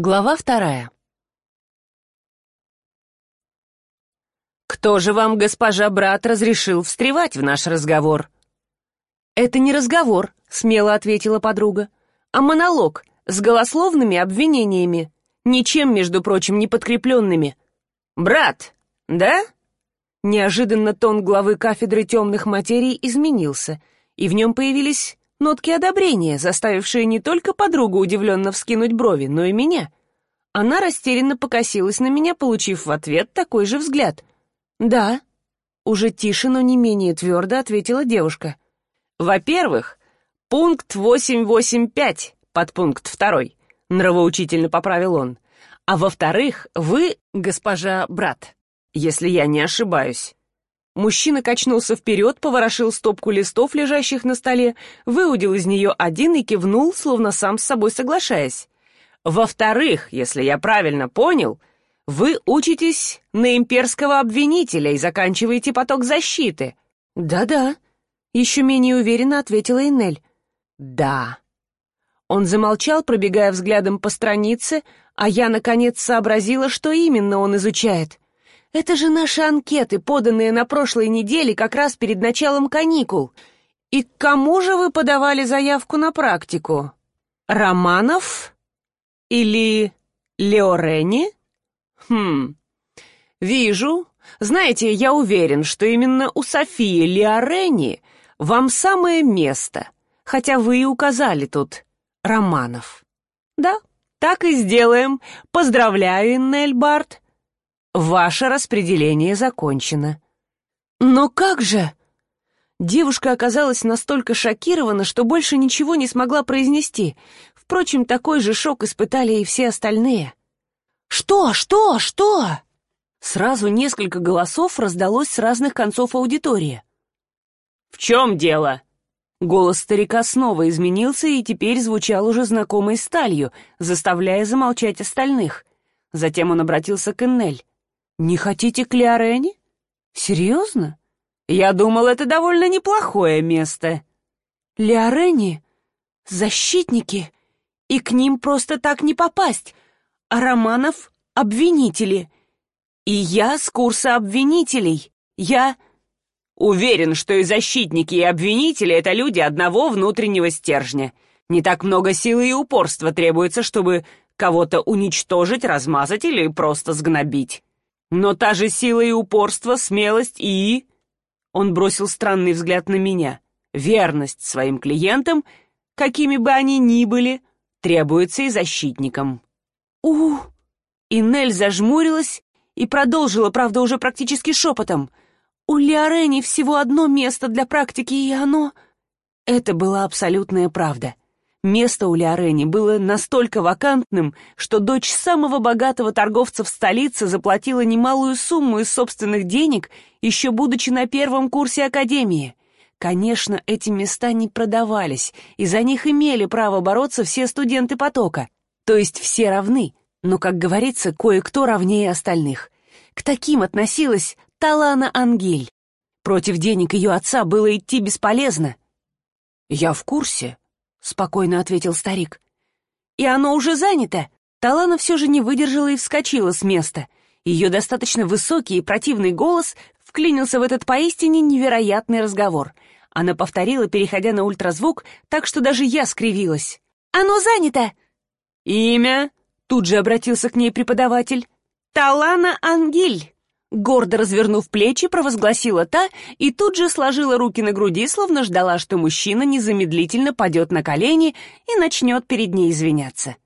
Глава вторая. «Кто же вам, госпожа брат, разрешил встревать в наш разговор?» «Это не разговор», — смело ответила подруга, «а монолог с голословными обвинениями, ничем, между прочим, не подкрепленными». «Брат, да?» Неожиданно тон главы кафедры темных материй изменился, и в нем появились Нотки одобрения, заставившие не только подругу удивленно вскинуть брови, но и меня. Она растерянно покосилась на меня, получив в ответ такой же взгляд. «Да», — уже тише, но не менее твердо ответила девушка. «Во-первых, пункт 885, подпункт второй», — нравоучительно поправил он. «А во-вторых, вы, госпожа брат, если я не ошибаюсь, Мужчина качнулся вперед, поворошил стопку листов, лежащих на столе, выудил из нее один и кивнул, словно сам с собой соглашаясь. «Во-вторых, если я правильно понял, вы учитесь на имперского обвинителя и заканчиваете поток защиты». «Да-да», — еще менее уверенно ответила Инель. «Да». Он замолчал, пробегая взглядом по странице, а я, наконец, сообразила, что именно он изучает — это же наши анкеты, поданные на прошлой неделе как раз перед началом каникул. И к кому же вы подавали заявку на практику? Романов? Или Леорени? Хм, вижу. Знаете, я уверен, что именно у Софии Леорени вам самое место, хотя вы и указали тут Романов. Да, так и сделаем. Поздравляю, Иннель Барт. Ваше распределение закончено». «Но как же?» Девушка оказалась настолько шокирована, что больше ничего не смогла произнести. Впрочем, такой же шок испытали и все остальные. «Что? Что? Что?» Сразу несколько голосов раздалось с разных концов аудитории. «В чем дело?» Голос старика снова изменился и теперь звучал уже знакомой сталью, заставляя замолчать остальных. Затем он обратился к Эннель. «Не хотите Клеорене? Серьезно? Я думал, это довольно неплохое место». «Леорени? Защитники? И к ним просто так не попасть. А Романов — обвинители. И я с курса обвинителей. Я...» «Уверен, что и защитники, и обвинители — это люди одного внутреннего стержня. Не так много силы и упорства требуется, чтобы кого-то уничтожить, размазать или просто сгнобить». Но та же сила и упорство, смелость и... Он бросил странный взгляд на меня. Верность своим клиентам, какими бы они ни были, требуется и защитникам. у И Нель зажмурилась и продолжила, правда, уже практически шепотом. «У Леорени всего одно место для практики, и оно...» Это была абсолютная правда. Место у Леорени было настолько вакантным, что дочь самого богатого торговца в столице заплатила немалую сумму из собственных денег, еще будучи на первом курсе академии. Конечно, эти места не продавались, и за них имели право бороться все студенты потока. То есть все равны, но, как говорится, кое-кто равнее остальных. К таким относилась Талана Ангель. Против денег ее отца было идти бесполезно. «Я в курсе», — спокойно ответил старик. «И оно уже занято!» Талана все же не выдержала и вскочила с места. Ее достаточно высокий и противный голос вклинился в этот поистине невероятный разговор. Она повторила, переходя на ультразвук, так что даже я скривилась. «Оно занято!» «Имя?» — тут же обратился к ней преподаватель. «Талана Ангель!» Гордо развернув плечи, провозгласила та и тут же сложила руки на груди, словно ждала, что мужчина незамедлительно падет на колени и начнет перед ней извиняться.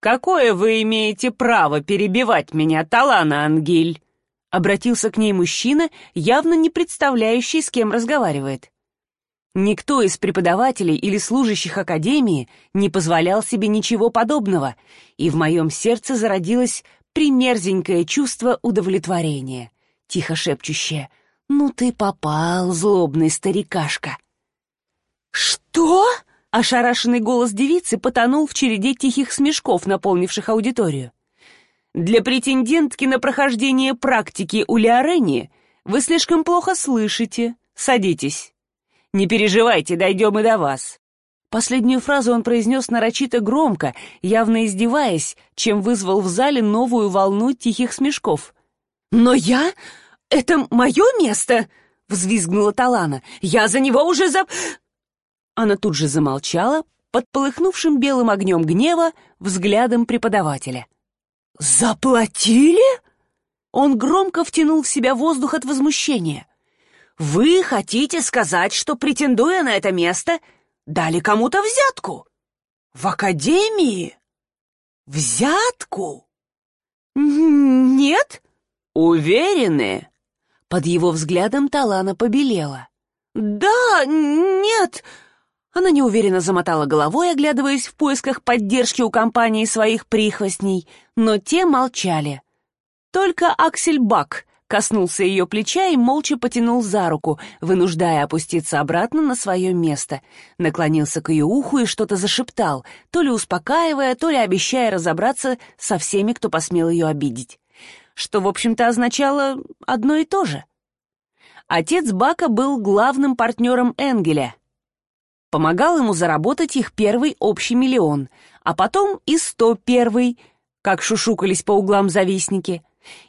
«Какое вы имеете право перебивать меня, Талана Ангиль?» Обратился к ней мужчина, явно не представляющий, с кем разговаривает. Никто из преподавателей или служащих академии не позволял себе ничего подобного, и в моем сердце зародилась примерзенькое чувство удовлетворения, тихо шепчущее «Ну ты попал, злобный старикашка!» «Что?» — ошарашенный голос девицы потонул в череде тихих смешков, наполнивших аудиторию. «Для претендентки на прохождение практики у Леорени вы слишком плохо слышите. Садитесь. Не переживайте, дойдем и до вас. Последнюю фразу он произнес нарочито громко, явно издеваясь, чем вызвал в зале новую волну тихих смешков. «Но я? Это мое место!» — взвизгнула Талана. «Я за него уже за...» Она тут же замолчала, под полыхнувшим белым огнем гнева, взглядом преподавателя. «Заплатили?» Он громко втянул в себя воздух от возмущения. «Вы хотите сказать, что, претендуя на это место, дали кому-то взятку? В академии? Взятку?» «Нет?» «Уверены?» Под его взглядом Талана побелела. «Да, нет...» Она неуверенно замотала головой, оглядываясь в поисках поддержки у компании своих прихвостней, но те молчали. Только Аксель Бак коснулся ее плеча и молча потянул за руку, вынуждая опуститься обратно на свое место. Наклонился к ее уху и что-то зашептал, то ли успокаивая, то ли обещая разобраться со всеми, кто посмел ее обидеть. Что, в общем-то, означало одно и то же. Отец Бака был главным партнером Энгеля. Помогал ему заработать их первый общий миллион, а потом и сто первый, как шушукались по углам завистники.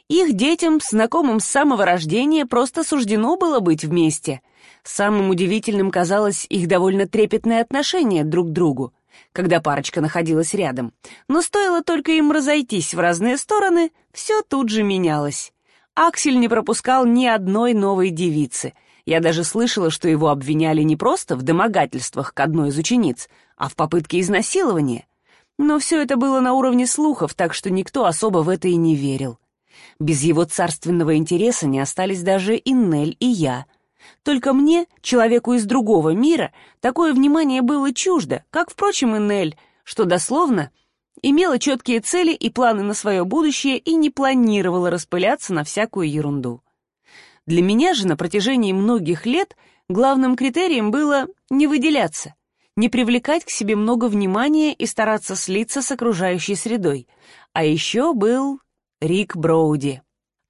Их детям, знакомым с самого рождения, просто суждено было быть вместе. Самым удивительным казалось их довольно трепетное отношение друг к другу, когда парочка находилась рядом. Но стоило только им разойтись в разные стороны, все тут же менялось. Аксель не пропускал ни одной новой девицы. Я даже слышала, что его обвиняли не просто в домогательствах к одной из учениц, а в попытке изнасилования. Но все это было на уровне слухов, так что никто особо в это и не верил. Без его царственного интереса не остались даже и Нель, и я. Только мне, человеку из другого мира, такое внимание было чуждо, как, впрочем, и Нель, что дословно имела четкие цели и планы на свое будущее и не планировала распыляться на всякую ерунду. Для меня же на протяжении многих лет главным критерием было не выделяться, не привлекать к себе много внимания и стараться слиться с окружающей средой. А еще был Рик Броуди.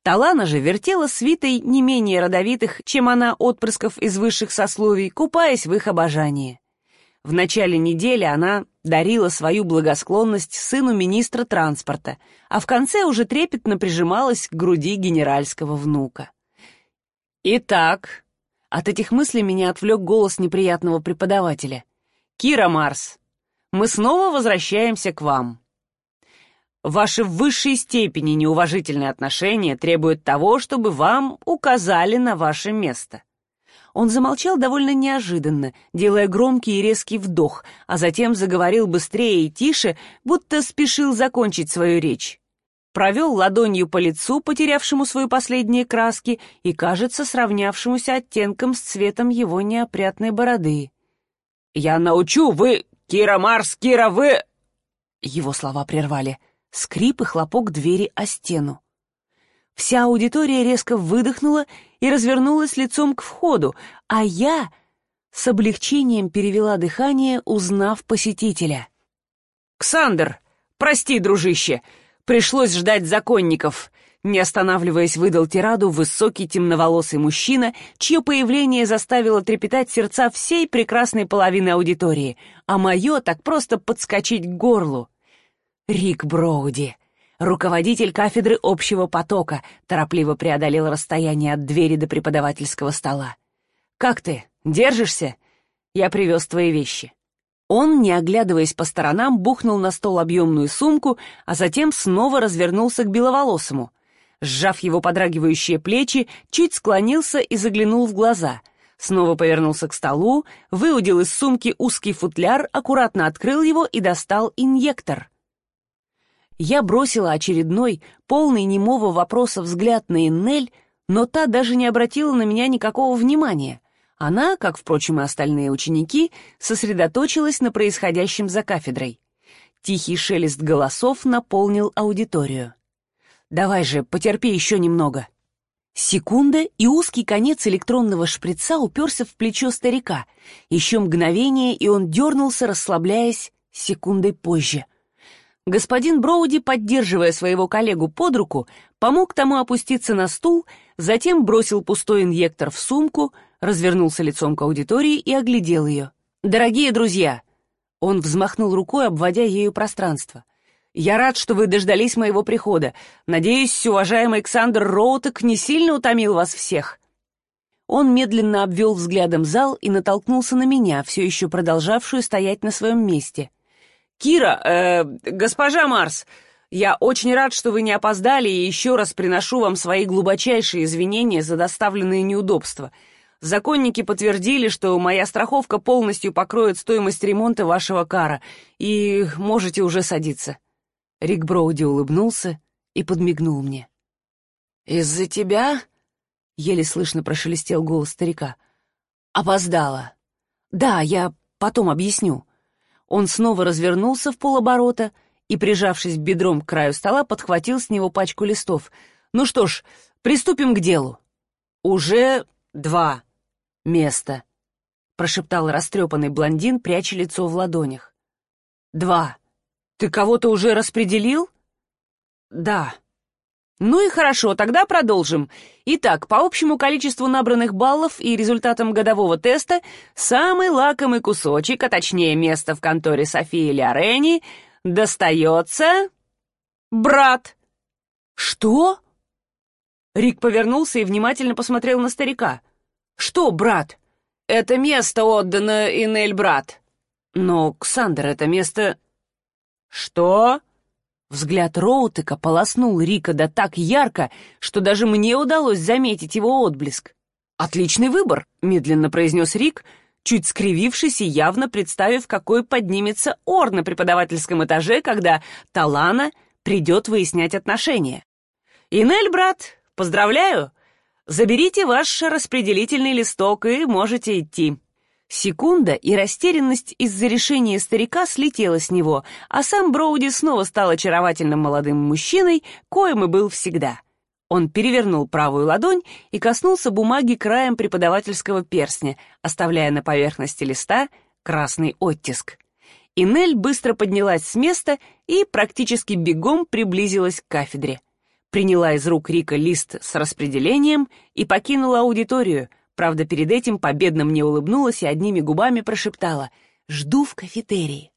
Талана же вертела свитой не менее родовитых, чем она отпрысков из высших сословий, купаясь в их обожании. В начале недели она дарила свою благосклонность сыну министра транспорта, а в конце уже трепетно прижималась к груди генеральского внука. «Итак», — от этих мыслей меня отвлек голос неприятного преподавателя, «Кира Марс, мы снова возвращаемся к вам. Ваши в высшей степени неуважительные отношения требуют того, чтобы вам указали на ваше место. Он замолчал довольно неожиданно, делая громкий и резкий вдох, а затем заговорил быстрее и тише, будто спешил закончить свою речь. Провел ладонью по лицу, потерявшему свои последние краски и, кажется, сравнявшемуся оттенком с цветом его неопрятной бороды. «Я научу, вы, Кира Марс, Кира, вы...» Его слова прервали — скрип и хлопок двери о стену. Вся аудитория резко выдохнула и развернулась лицом к входу, а я с облегчением перевела дыхание, узнав посетителя. «Ксандр, прости, дружище, пришлось ждать законников», не останавливаясь, выдал тираду высокий темноволосый мужчина, чье появление заставило трепетать сердца всей прекрасной половины аудитории, а мое так просто подскочить к горлу. Рик Броуди, руководитель кафедры общего потока, торопливо преодолел расстояние от двери до преподавательского стола. «Как ты? Держишься? Я привез твои вещи». Он, не оглядываясь по сторонам, бухнул на стол объемную сумку, а затем снова развернулся к беловолосому. Сжав его подрагивающие плечи, чуть склонился и заглянул в глаза. Снова повернулся к столу, выудил из сумки узкий футляр, аккуратно открыл его и достал инъектор. Я бросила очередной, полный немого вопроса взгляд на Иннель, но та даже не обратила на меня никакого внимания. Она, как, впрочем, и остальные ученики, сосредоточилась на происходящем за кафедрой. Тихий шелест голосов наполнил аудиторию. «Давай же, потерпи еще немного». Секунда, и узкий конец электронного шприца уперся в плечо старика. Еще мгновение, и он дернулся, расслабляясь секундой позже — Господин Броуди, поддерживая своего коллегу под руку, помог тому опуститься на стул, затем бросил пустой инъектор в сумку, развернулся лицом к аудитории и оглядел ее. «Дорогие друзья, Он взмахнул рукой, обводя ею пространство. «Я рад, что вы дождались моего прихода. Надеюсь, уважаемый Александр Роутек не сильно утомил вас всех». Он медленно обвел взглядом зал и натолкнулся на меня, все еще продолжавшую стоять на своем месте. «Кира, э, госпожа Марс, я очень рад, что вы не опоздали, и еще раз приношу вам свои глубочайшие извинения за доставленные неудобства. Законники подтвердили, что моя страховка полностью покроет стоимость ремонта вашего кара, и можете уже садиться». Рик Броуди улыбнулся и подмигнул мне. «Из-за тебя?» — еле слышно прошелестел голос старика. «Опоздала. Да, я потом объясню». Он снова развернулся в полоборота — и, прижавшись бедром к краю стола, подхватил с него пачку листов. «Ну что ж, приступим к делу». «Уже два места», — прошептал растрепанный блондин, пряча лицо в ладонях. «Два. Ты кого-то уже распределил?» «Да». «Ну и хорошо, тогда продолжим. Итак, по общему количеству набранных баллов и результатам годового теста, самый лакомый кусочек, а точнее место в конторе Софии Лиорени — достается брат». «Что?» Рик повернулся и внимательно посмотрел на старика. «Что, брат? Это место отдано Инель брат. Но, Ксандр, это место...» «Что?» Взгляд Роутека полоснул Рика да так ярко, что даже мне удалось заметить его отблеск. «Отличный выбор», — медленно произнес Рик, чуть скривившись и явно представив, какой поднимется ор на преподавательском этаже, когда Талана придет выяснять отношения. «Инель, брат, поздравляю! Заберите ваш распределительный листок и можете идти». Секунда, и растерянность из-за решения старика слетела с него, а сам Броуди снова стал очаровательным молодым мужчиной, коим и был всегда — он перевернул правую ладонь и коснулся бумаги краем преподавательского перстня, оставляя на поверхности листа красный оттиск. Инель быстро поднялась с места и практически бегом приблизилась к кафедре. Приняла из рук Рика лист с распределением и покинула аудиторию, правда, перед этим победно мне улыбнулась и одними губами прошептала «Жду в кафетерии».